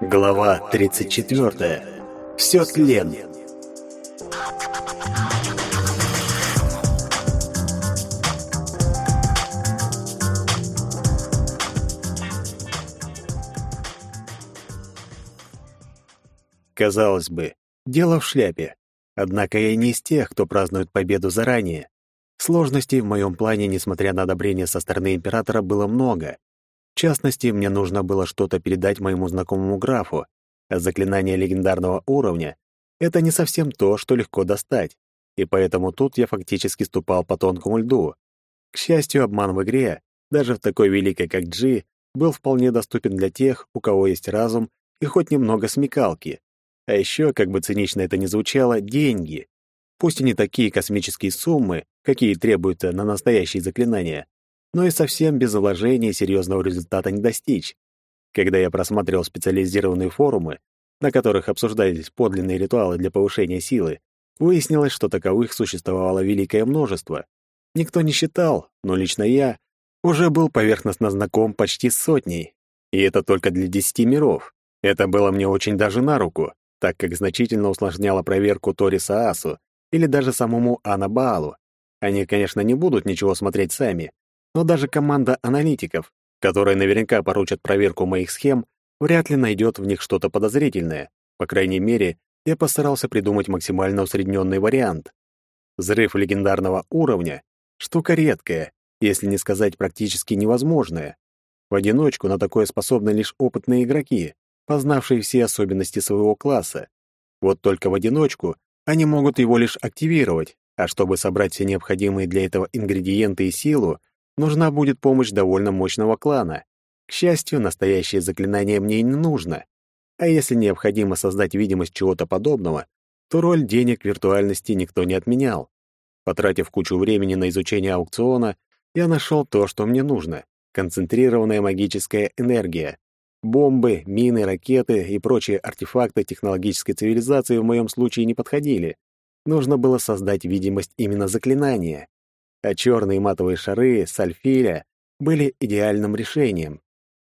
Глава 34. Все тлен. Казалось бы, дело в шляпе. Однако я не из тех, кто празднует победу заранее. Сложностей в моем плане, несмотря на одобрение со стороны императора, было много. В частности, мне нужно было что-то передать моему знакомому графу, а заклинание легендарного уровня — это не совсем то, что легко достать, и поэтому тут я фактически ступал по тонкому льду. К счастью, обман в игре, даже в такой великой, как Джи, был вполне доступен для тех, у кого есть разум и хоть немного смекалки. А еще, как бы цинично это ни звучало, деньги. Пусть и не такие космические суммы, какие требуются на настоящие заклинания, но и совсем без вложения серьезного результата не достичь. Когда я просматривал специализированные форумы, на которых обсуждались подлинные ритуалы для повышения силы, выяснилось, что таковых существовало великое множество. Никто не считал, но лично я уже был поверхностно знаком почти с сотней. И это только для десяти миров. Это было мне очень даже на руку, так как значительно усложняло проверку Ториса Асу или даже самому Анабаалу. Они, конечно, не будут ничего смотреть сами, но даже команда аналитиков, которая наверняка поручат проверку моих схем, вряд ли найдет в них что-то подозрительное. По крайней мере, я постарался придумать максимально усредненный вариант. Взрыв легендарного уровня — штука редкая, если не сказать практически невозможная. В одиночку на такое способны лишь опытные игроки, познавшие все особенности своего класса. Вот только в одиночку они могут его лишь активировать, а чтобы собрать все необходимые для этого ингредиенты и силу, нужна будет помощь довольно мощного клана. К счастью, настоящее заклинание мне не нужно. А если необходимо создать видимость чего-то подобного, то роль денег виртуальности никто не отменял. Потратив кучу времени на изучение аукциона, я нашел то, что мне нужно — концентрированная магическая энергия. Бомбы, мины, ракеты и прочие артефакты технологической цивилизации в моем случае не подходили. Нужно было создать видимость именно заклинания а черные матовые шары сальфиля были идеальным решением.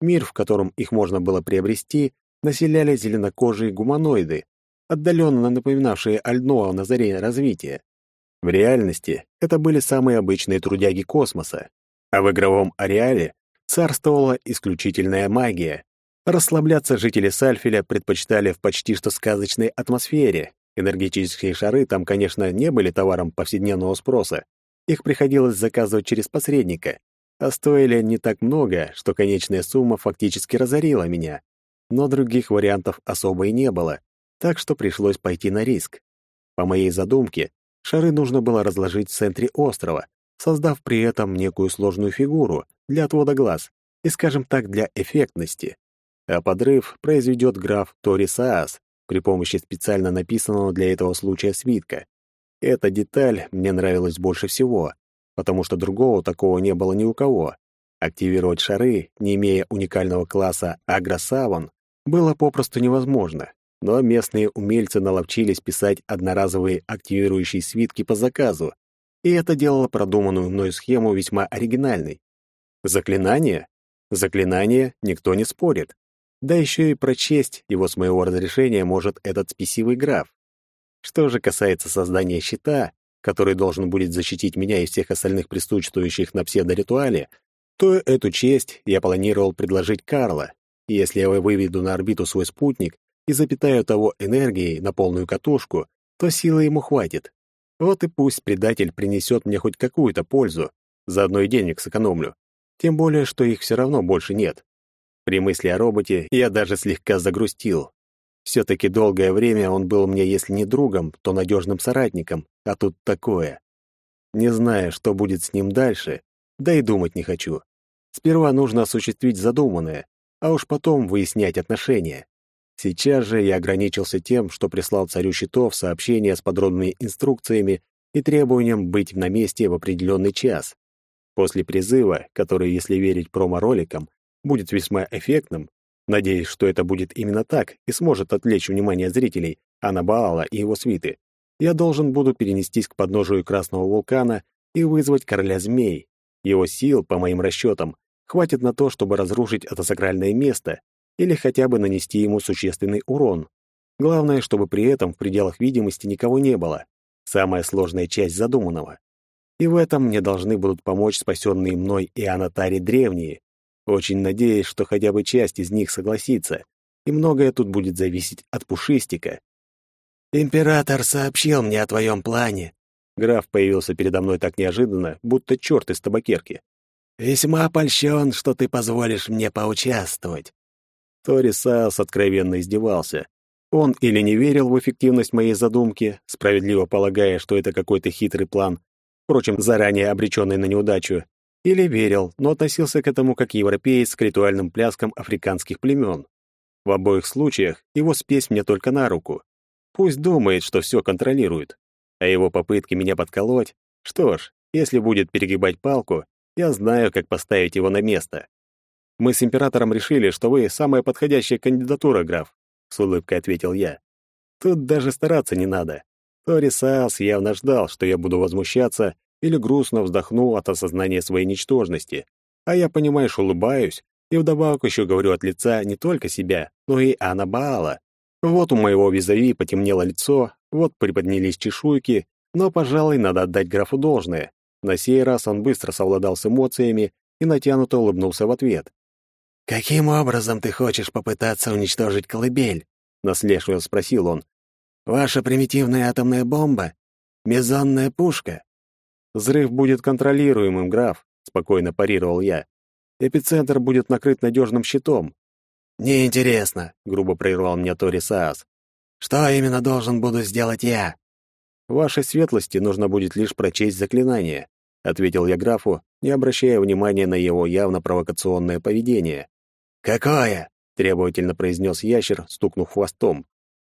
Мир, в котором их можно было приобрести, населяли зеленокожие гуманоиды, отдаленно напоминавшие Альноа на заре развития. В реальности это были самые обычные трудяги космоса, а в игровом ареале царствовала исключительная магия. Расслабляться жители Сальфеля предпочитали в почти что сказочной атмосфере. Энергетические шары там, конечно, не были товаром повседневного спроса, их приходилось заказывать через посредника, а стоили не так много, что конечная сумма фактически разорила меня. Но других вариантов особо и не было, так что пришлось пойти на риск. По моей задумке, шары нужно было разложить в центре острова, создав при этом некую сложную фигуру для отвода глаз и, скажем так, для эффектности. А подрыв произведет граф Тори Саас при помощи специально написанного для этого случая свитка. Эта деталь мне нравилась больше всего, потому что другого такого не было ни у кого. Активировать шары, не имея уникального класса Агросаван, было попросту невозможно, но местные умельцы наловчились писать одноразовые активирующие свитки по заказу, и это делало продуманную мной схему весьма оригинальной. Заклинание? Заклинание никто не спорит. Да еще и прочесть его с моего разрешения может этот спесивый граф. Что же касается создания щита, который должен будет защитить меня и всех остальных присутствующих на псевдоритуале, то эту честь я планировал предложить Карла. Если я выведу на орбиту свой спутник и запитаю того энергией на полную катушку, то силы ему хватит. Вот и пусть предатель принесет мне хоть какую-то пользу, заодно и денег сэкономлю. Тем более, что их все равно больше нет. При мысли о роботе я даже слегка загрустил. Все-таки долгое время он был мне, если не другом, то надежным соратником, а тут такое. Не зная, что будет с ним дальше, да и думать не хочу. Сперва нужно осуществить задуманное, а уж потом выяснять отношения. Сейчас же я ограничился тем, что прислал царю щитов сообщение с подробными инструкциями и требованием быть на месте в определенный час. После призыва, который, если верить промо-роликам, будет весьма эффектным, Надеюсь, что это будет именно так и сможет отвлечь внимание зрителей, Анабаала и его свиты. Я должен буду перенестись к подножию Красного вулкана и вызвать короля змей. Его сил, по моим расчетам, хватит на то, чтобы разрушить это сакральное место, или хотя бы нанести ему существенный урон. Главное, чтобы при этом в пределах видимости никого не было. Самая сложная часть задуманного. И в этом мне должны будут помочь спасенные мной и Анатари древние. Очень надеюсь, что хотя бы часть из них согласится, и многое тут будет зависеть от Пушистика. «Император сообщил мне о твоем плане». Граф появился передо мной так неожиданно, будто черт из табакерки. «Весьма польщен, что ты позволишь мне поучаствовать». Тори Саус откровенно издевался. Он или не верил в эффективность моей задумки, справедливо полагая, что это какой-то хитрый план, впрочем, заранее обреченный на неудачу, или верил, но относился к этому как европеец к ритуальным пляскам африканских племен. В обоих случаях его спесь мне только на руку. Пусть думает, что все контролирует. А его попытки меня подколоть, что ж, если будет перегибать палку, я знаю, как поставить его на место. Мы с императором решили, что вы самая подходящая кандидатура, граф, с улыбкой ответил я. Тут даже стараться не надо. Торисас явно ждал, что я буду возмущаться или грустно вздохну от осознания своей ничтожности. А я, понимаешь, улыбаюсь и вдобавок еще говорю от лица не только себя, но и Анна Баала. Вот у моего визави потемнело лицо, вот приподнялись чешуйки, но, пожалуй, надо отдать графу должное. На сей раз он быстро совладал с эмоциями и натянуто улыбнулся в ответ. «Каким образом ты хочешь попытаться уничтожить колыбель?» — наслешливо спросил он. Ваша примитивная атомная бомба? Мезонная пушка?» «Взрыв будет контролируемым, граф», — спокойно парировал я. «Эпицентр будет накрыт надежным щитом». «Неинтересно», — грубо прервал меня Тори Саас. «Что именно должен буду сделать я?» «Вашей светлости нужно будет лишь прочесть заклинание», — ответил я графу, не обращая внимания на его явно провокационное поведение. «Какое?» — требовательно произнес ящер, стукнув хвостом.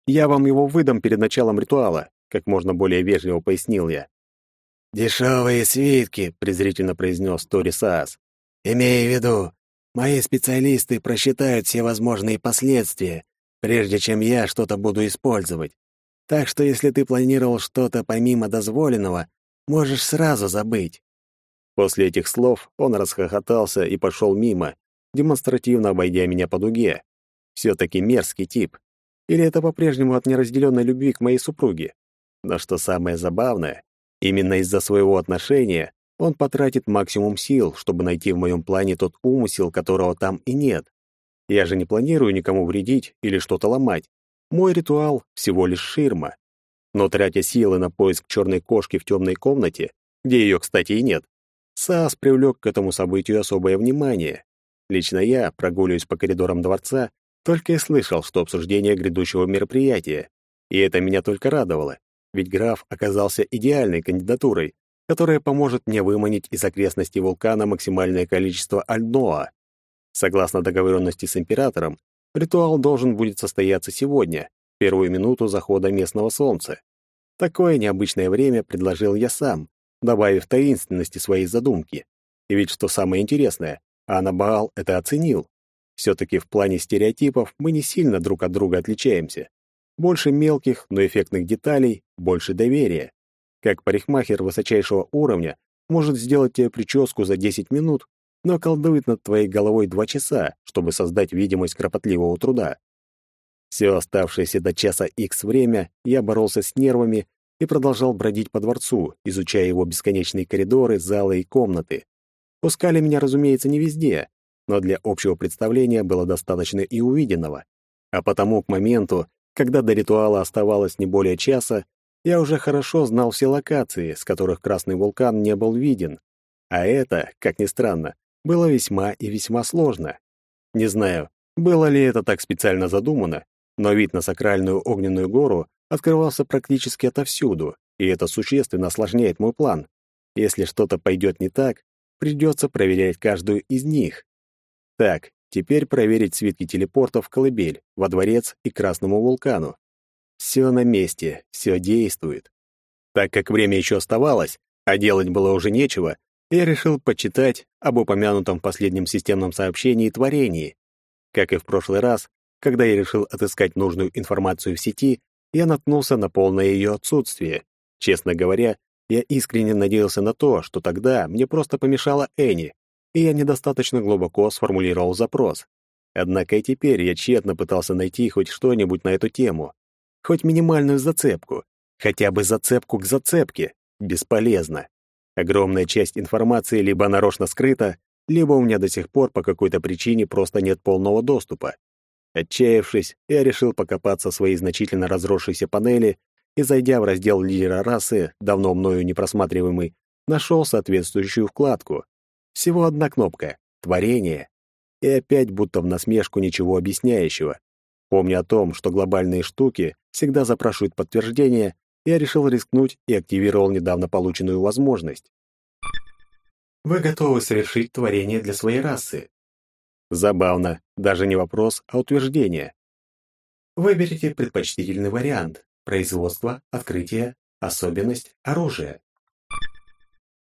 Я вам его выдам перед началом ритуала, как можно более вежливо пояснил я. «Дешевые свитки», — презрительно произнес Тори Саас. «Имея в виду, мои специалисты просчитают все возможные последствия, прежде чем я что-то буду использовать. Так что если ты планировал что-то помимо дозволенного, можешь сразу забыть». После этих слов он расхохотался и пошел мимо, демонстративно обойдя меня по дуге. Все-таки мерзкий тип. Или это по-прежнему от неразделенной любви к моей супруге? Но что самое забавное, именно из-за своего отношения он потратит максимум сил, чтобы найти в моем плане тот умысел, которого там и нет. Я же не планирую никому вредить или что-то ломать. Мой ритуал — всего лишь ширма. Но тратя силы на поиск черной кошки в темной комнате, где ее, кстати, и нет, Саас привлек к этому событию особое внимание. Лично я, прогуливаясь по коридорам дворца, только и слышал, что обсуждение грядущего мероприятия. И это меня только радовало, ведь граф оказался идеальной кандидатурой, которая поможет мне выманить из окрестностей вулкана максимальное количество альноа. Согласно договоренности с императором, ритуал должен будет состояться сегодня, первую минуту захода местного солнца. Такое необычное время предложил я сам, добавив таинственности своей задумки. И ведь что самое интересное, Анабаал это оценил. Все-таки в плане стереотипов мы не сильно друг от друга отличаемся. Больше мелких, но эффектных деталей, больше доверия. Как парикмахер высочайшего уровня может сделать тебе прическу за 10 минут, но колдует над твоей головой 2 часа, чтобы создать видимость кропотливого труда. Все оставшееся до часа X время я боролся с нервами и продолжал бродить по дворцу, изучая его бесконечные коридоры, залы и комнаты. Пускали меня, разумеется, не везде, но для общего представления было достаточно и увиденного. А потому к моменту, когда до ритуала оставалось не более часа, я уже хорошо знал все локации, с которых Красный вулкан не был виден. А это, как ни странно, было весьма и весьма сложно. Не знаю, было ли это так специально задумано, но вид на сакральную огненную гору открывался практически отовсюду, и это существенно осложняет мой план. Если что-то пойдет не так, придется проверять каждую из них. Так, теперь проверить свитки телепортов в колыбель, во дворец и красному вулкану. Все на месте, все действует. Так как время еще оставалось, а делать было уже нечего, я решил почитать об упомянутом в последнем системном сообщении творении. Как и в прошлый раз, когда я решил отыскать нужную информацию в сети, я наткнулся на полное ее отсутствие. Честно говоря, я искренне надеялся на то, что тогда мне просто помешала Энни, и я недостаточно глубоко сформулировал запрос. Однако и теперь я тщетно пытался найти хоть что-нибудь на эту тему. Хоть минимальную зацепку. Хотя бы зацепку к зацепке. Бесполезно. Огромная часть информации либо нарочно скрыта, либо у меня до сих пор по какой-то причине просто нет полного доступа. Отчаявшись, я решил покопаться в своей значительно разросшейся панели и, зайдя в раздел лидера расы, давно мною не просматриваемый, нашел соответствующую вкладку. Всего одна кнопка — «Творение». И опять будто в насмешку ничего объясняющего. Помня о том, что глобальные штуки всегда запрашивают подтверждение, я решил рискнуть и активировал недавно полученную возможность. Вы готовы совершить творение для своей расы. Забавно, даже не вопрос, а утверждение. Выберите предпочтительный вариант. Производство, открытие, особенность, оружие.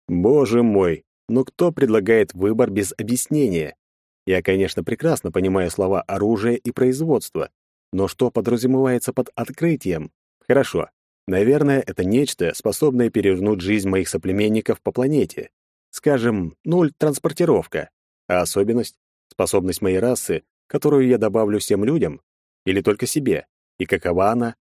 Боже мой, но кто предлагает выбор без объяснения? Я, конечно, прекрасно понимаю слова «оружие» и «производство», но что подразумевается под открытием? Хорошо, наверное, это нечто, способное перевернуть жизнь моих соплеменников по планете. Скажем, нуль транспортировка. А особенность? Способность моей расы, которую я добавлю всем людям? Или только себе? И какова она?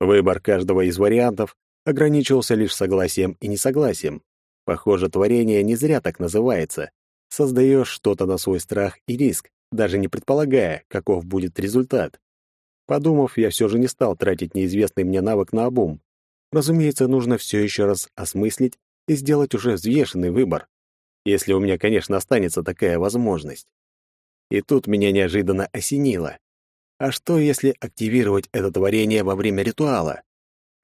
Выбор каждого из вариантов ограничивался лишь согласием и несогласием. Похоже, творение не зря так называется. Создаешь что-то на свой страх и риск, даже не предполагая, каков будет результат. Подумав, я все же не стал тратить неизвестный мне навык на обум. Разумеется, нужно все еще раз осмыслить и сделать уже взвешенный выбор. Если у меня, конечно, останется такая возможность. И тут меня неожиданно осенило. А что, если активировать это творение во время ритуала?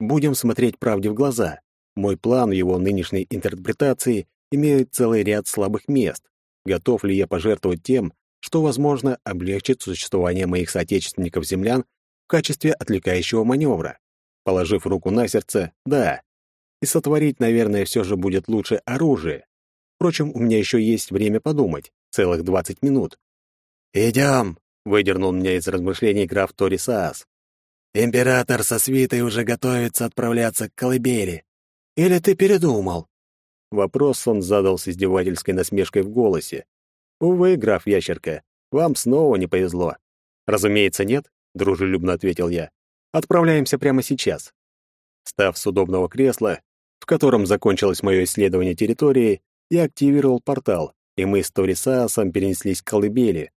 Будем смотреть правде в глаза. Мой план в его нынешней интерпретации имеет целый ряд слабых мест. Готов ли я пожертвовать тем, что, возможно, облегчит существование моих соотечественников-землян в качестве отвлекающего маневра? Положив руку на сердце, да. И сотворить, наверное, все же будет лучше оружие. Впрочем, у меня еще есть время подумать, целых двадцать минут. «Идем!» — выдернул меня из размышлений граф Торисаас. «Император со свитой уже готовится отправляться к колыбели. Или ты передумал?» Вопрос он задал с издевательской насмешкой в голосе. «Увы, граф Ящерка, вам снова не повезло». «Разумеется, нет», — дружелюбно ответил я. «Отправляемся прямо сейчас». Став с удобного кресла, в котором закончилось мое исследование территории, я активировал портал, и мы с Торисаасом перенеслись к колыбели.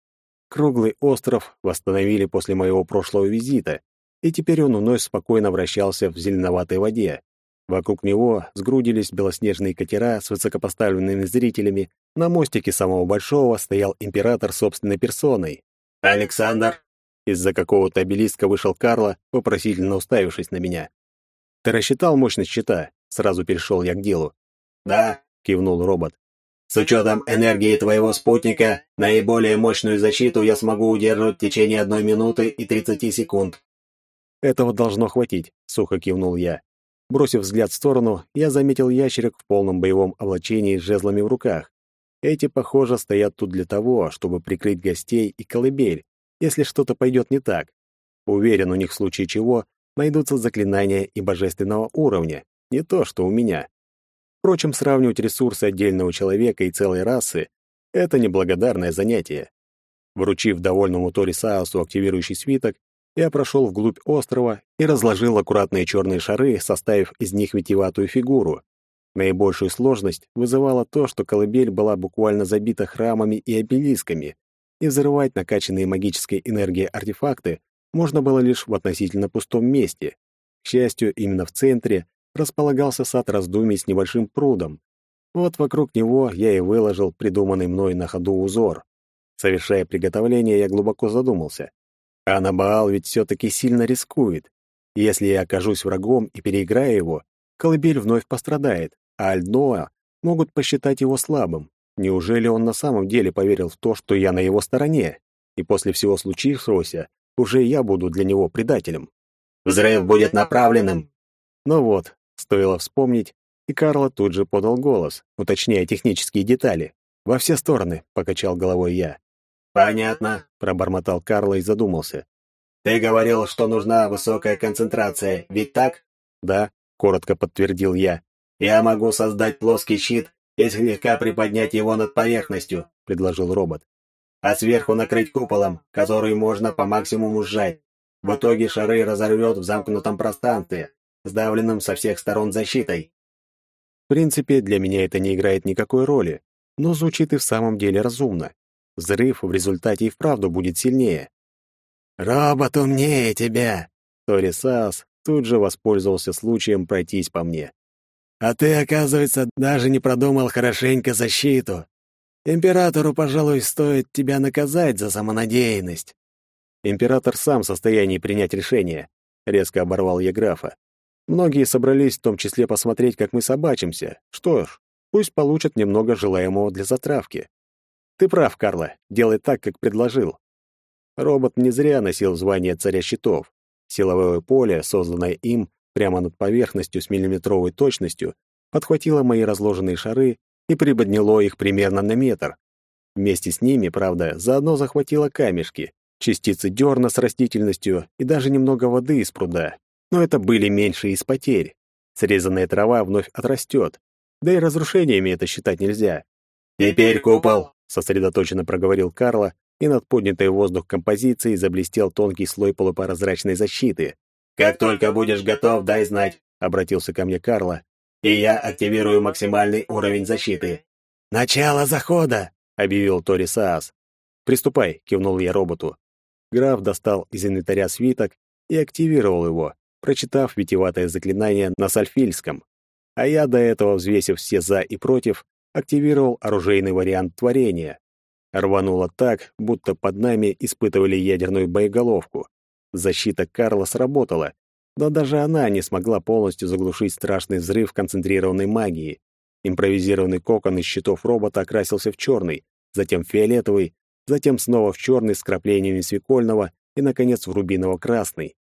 Круглый остров восстановили после моего прошлого визита, и теперь он вновь спокойно вращался в зеленоватой воде. Вокруг него сгрудились белоснежные катера с высокопоставленными зрителями. На мостике самого большого стоял император собственной персоной. «Александр!» Из-за какого-то обелиска вышел Карло, вопросительно уставившись на меня. «Ты рассчитал мощность щита?» Сразу перешел я к делу. «Да», — кивнул робот. С учетом энергии твоего спутника, наиболее мощную защиту я смогу удерживать в течение одной минуты и 30 секунд. Этого должно хватить, сухо кивнул я. Бросив взгляд в сторону, я заметил ящерок в полном боевом облачении с жезлами в руках. Эти, похоже, стоят тут для того, чтобы прикрыть гостей и колыбель, если что-то пойдет не так. Уверен, у них в случае чего найдутся заклинания и божественного уровня, не то, что у меня. Впрочем, сравнивать ресурсы отдельного человека и целой расы — это неблагодарное занятие. Вручив довольному Тори Саусу активирующий свиток, я прошел вглубь острова и разложил аккуратные черные шары, составив из них витиеватую фигуру. Наибольшую сложность вызывало то, что колыбель была буквально забита храмами и обелисками, и взрывать накачанные магической энергией артефакты можно было лишь в относительно пустом месте. К счастью, именно в центре располагался сад раздумий с небольшим прудом. Вот вокруг него я и выложил придуманный мной на ходу узор. Совершая приготовление, я глубоко задумался. А Набаал ведь все-таки сильно рискует. Если я окажусь врагом и переиграю его, колыбель вновь пострадает, а Альдноа могут посчитать его слабым. Неужели он на самом деле поверил в то, что я на его стороне? И после всего случившегося уже я буду для него предателем. «Взрыв будет направленным!» Ну вот, Стоило вспомнить, и Карло тут же подал голос, уточняя технические детали. «Во все стороны», — покачал головой я. «Понятно», — пробормотал Карло и задумался. «Ты говорил, что нужна высокая концентрация, ведь так?» «Да», — коротко подтвердил я. «Я могу создать плоский щит и слегка приподнять его над поверхностью», — предложил робот. а сверху накрыть куполом, который можно по максимуму сжать. В итоге шары разорвет в замкнутом пространстве, сдавленном со всех сторон защитой. В принципе, для меня это не играет никакой роли, но звучит и в самом деле разумно. Взрыв в результате и вправду будет сильнее. «Робот умнее тебя!» Тори Саас тут же воспользовался случаем пройтись по мне. «А ты, оказывается, даже не продумал хорошенько защиту. Императору, пожалуй, стоит тебя наказать за самонадеянность». «Император сам в состоянии принять решение», — резко оборвал я графа. «Многие собрались в том числе посмотреть, как мы собачимся. Что ж, пусть получат немного желаемого для затравки. Ты прав, Карла, делай так, как предложил. Робот не зря носил звание царя щитов. Силовое поле, созданное им прямо над поверхностью с миллиметровой точностью, подхватило мои разложенные шары и приподняло их примерно на метр. Вместе с ними, правда, заодно захватило камешки, частицы дерна с растительностью и даже немного воды из пруда. Но это были меньшие из потерь. Срезанная трава вновь отрастет. Да и разрушениями это считать нельзя. «Теперь купол!» — сосредоточенно проговорил Карло, и над поднятой в воздух композицией заблестел тонкий слой полупрозрачной защиты. «Как только будешь готов, дай знать», — обратился ко мне Карло, «и я активирую максимальный уровень защиты». «Начало захода», — объявил Тори Саас. «Приступай», — кивнул я роботу. Граф достал из инвентаря свиток и активировал его, прочитав витиеватое заклинание на сальфильском. А я, до этого взвесив все «за» и «против», активировал оружейный вариант творения. Рвануло так, будто под нами испытывали ядерную боеголовку. Защита Карла сработала, но даже она не смогла полностью заглушить страшный взрыв концентрированной магии. Импровизированный кокон из щитов робота окрасился в черный, затем в фиолетовый, затем снова в черный с краплениями свекольного и, наконец, в рубиново-красный.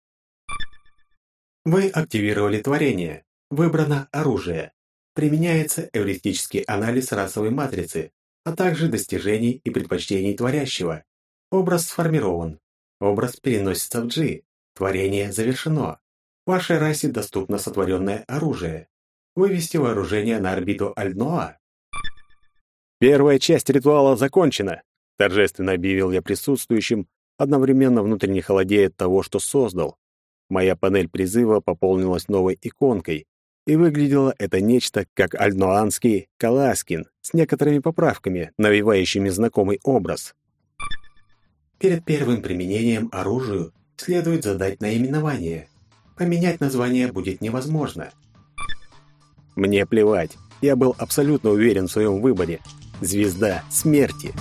Вы активировали творение. Выбрано оружие. Применяется эвристический анализ расовой матрицы а также достижений и предпочтений творящего. Образ сформирован. Образ переносится в G. Творение завершено. Вашей расе доступно сотворенное оружие. Вывести вооружение на орбиту Альноа. Первая часть ритуала закончена, торжественно объявил я присутствующим, одновременно внутренне холодея от того, что создал. Моя панель призыва пополнилась новой иконкой, и выглядело это нечто как альноанский Каласкин с некоторыми поправками, навевающими знакомый образ. Перед первым применением оружию следует задать наименование. Поменять название будет невозможно. Мне плевать. Я был абсолютно уверен в своем выборе. Звезда смерти.